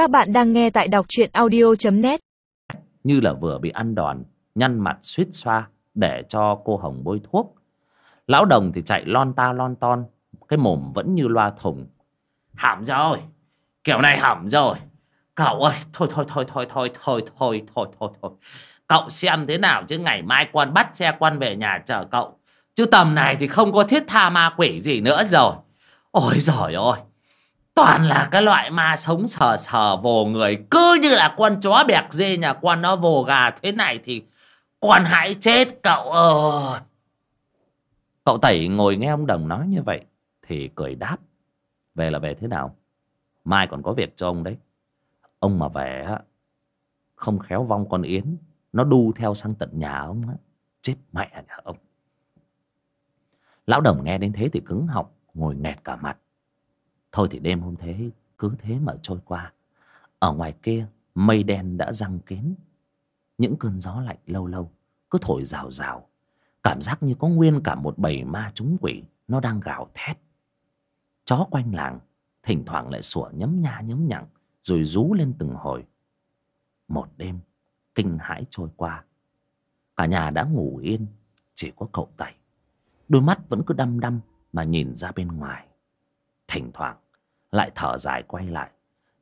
Các bạn đang nghe tại đọc truyện audio.net Như là vừa bị ăn đòn, Nhăn mặt suýt xoa Để cho cô Hồng bôi thuốc. Lão đồng thì chạy lon ta lon ton, Cái mồm vẫn như loa thùng Hỏng rồi, Kiểu này hỏng rồi. Cậu ơi, thôi thôi thôi thôi thôi thôi thôi thôi thôi thôi. Cậu xem thế nào chứ ngày mai quan bắt xe quan về nhà chờ cậu. Chứ tầm này thì không có thiết tha ma quỷ gì nữa rồi. Ôi giời ơi Toàn là cái loại ma sống sờ sờ vồ người. Cứ như là con chó bẹc dê nhà quan nó vồ gà thế này thì Quan hãy chết, cậu ơi. Cậu Tẩy ngồi nghe ông Đồng nói như vậy Thì cười đáp. Về là về thế nào? Mai còn có việc cho ông đấy. Ông mà về á, Không khéo vong con Yến. Nó đu theo sang tận nhà ông á. Chết mẹ nhà ông. Lão Đồng nghe đến thế thì cứng họng, Ngồi nghẹt cả mặt. Thôi thì đêm hôm thế, cứ thế mà trôi qua. Ở ngoài kia, mây đen đã răng kín. Những cơn gió lạnh lâu lâu, Cứ thổi rào rào. Cảm giác như có nguyên cả một bầy ma trúng quỷ, Nó đang gào thét. Chó quanh làng, Thỉnh thoảng lại sủa nhấm nha nhấm nhặng Rồi rú lên từng hồi. Một đêm, Kinh hãi trôi qua. Cả nhà đã ngủ yên, Chỉ có cậu Tẩy. Đôi mắt vẫn cứ đăm đăm Mà nhìn ra bên ngoài. Thỉnh thoảng, lại thở dài quay lại,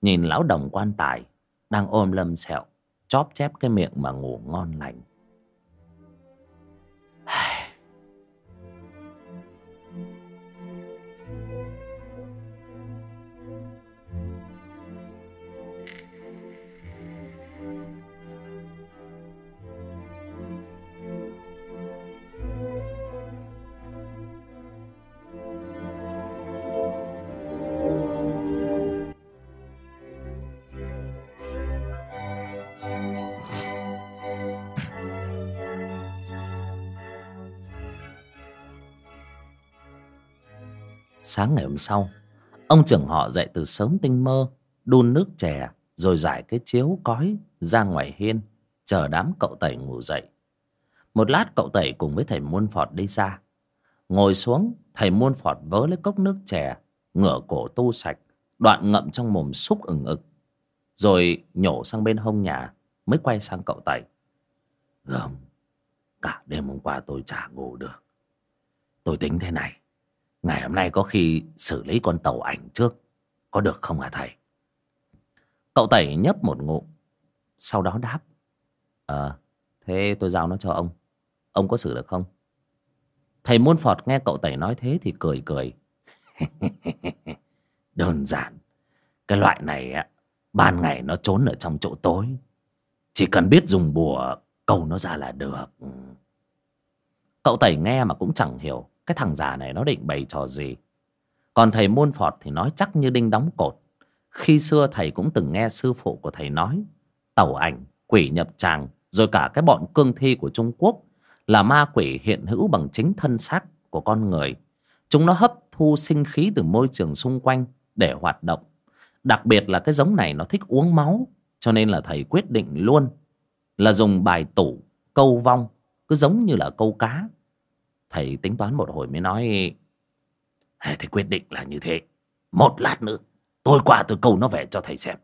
Nhìn lão đồng quan tài Đang ôm lâm sẹo, Chóp chép cái miệng mà ngủ ngon lành. Sáng ngày hôm sau, Ông trưởng họ dậy từ sớm tinh mơ, Đun nước chè, Rồi giải cái chiếu cói ra ngoài hiên, Chờ đám cậu tẩy ngủ dậy. Một lát cậu tẩy cùng với thầy muôn phọt đi ra Ngồi xuống, Thầy muôn phọt vớ lấy cốc nước chè, Ngửa cổ tu sạch, Đoạn ngậm trong mồm xúc ừng ực, Rồi nhổ sang bên hông nhà, Mới quay sang cậu tẩy. Gầm, Cả đêm hôm qua tôi chả ngủ được. Tôi tính thế này Ngày hôm nay có khi xử lý con tàu ảnh trước, Có được không hả thầy? Cậu tẩy nhấp một ngụm, Sau đó đáp Ờ Thế tôi giao nó cho ông. Ông có xử được không? Thầy muôn phọt nghe cậu tẩy nói thế thì cười cười. Đơn giản, Cái loại này á, Ban ngày nó trốn ở trong chỗ tối. Chỉ cần biết dùng bùa Câu nó ra là được. Cậu tẩy nghe mà cũng chẳng hiểu cái thằng già này nó định bày trò gì? Còn thầy môn phọt thì nói chắc như đinh đóng cột. Khi xưa thầy cũng từng nghe sư phụ của thầy nói Tẩu ảnh, quỷ nhập tràng Rồi cả cái bọn cương thi của Trung Quốc Là ma quỷ hiện hữu bằng chính thân xác của con người. Chúng nó hấp thu sinh khí từ môi trường xung quanh để hoạt động. Đặc biệt là cái giống này nó thích uống máu Cho nên là thầy quyết định luôn Là dùng bài tủ, câu vong Cứ giống như là câu cá. Thầy tính toán một hồi mới nói Thầy quyết định là như thế. Một lát nữa Tôi qua tôi câu nó về cho thầy xem.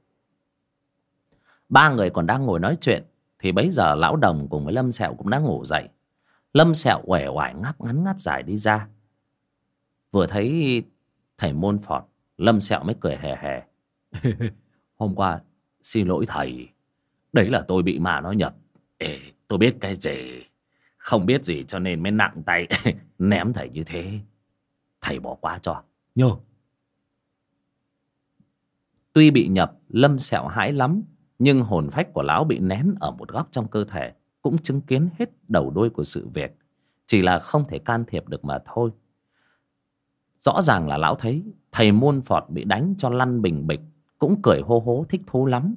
Ba người còn đang ngồi nói chuyện Thì bấy giờ lão đồng cùng với Lâm Sẹo cũng đã ngủ dậy. Lâm Sẹo uể oải ngáp ngắn ngáp dài đi ra. Vừa thấy thầy môn phọt Lâm Sẹo mới cười hề hề. Hôm qua xin lỗi thầy. Đấy là tôi bị mà nó nhập. Ê, tôi biết cái gì không biết gì cho nên mới nặng tay Ném thầy như thế. Thầy bỏ qua cho. Nhớ Tuy bị nhập Lâm sẹo hãi lắm Nhưng hồn phách của lão bị nén Ở một góc trong cơ thể Cũng chứng kiến hết đầu đuôi của sự việc. Chỉ là không thể can thiệp được mà thôi. Rõ ràng là lão thấy Thầy muôn phọt bị đánh cho lăn bình bịch Cũng cười hô hố thích thú lắm.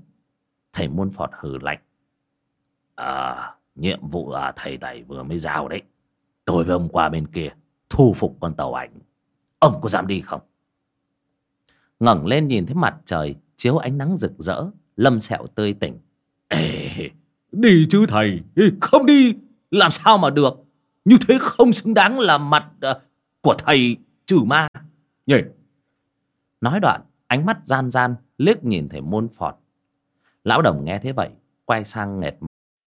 Thầy muôn phọt hừ lạnh. À Nhiệm vụ à, thầy Tẩy vừa mới giao đấy. Tôi với ông qua bên kia Thu phục con tàu ảnh. Ông có dám đi không? Ngẩng lên nhìn thấy mặt trời Chiếu ánh nắng rực rỡ Lâm sẹo tươi tỉnh. Ê, Đi chứ thầy. Không đi. Làm sao mà được? Như thế không xứng đáng là mặt uh, Của thầy trừ ma. Nhỉ? Nói đoạn ánh mắt gian gian liếc nhìn thầy môn phọt lão đồng nghe thế vậy quay sang nghệt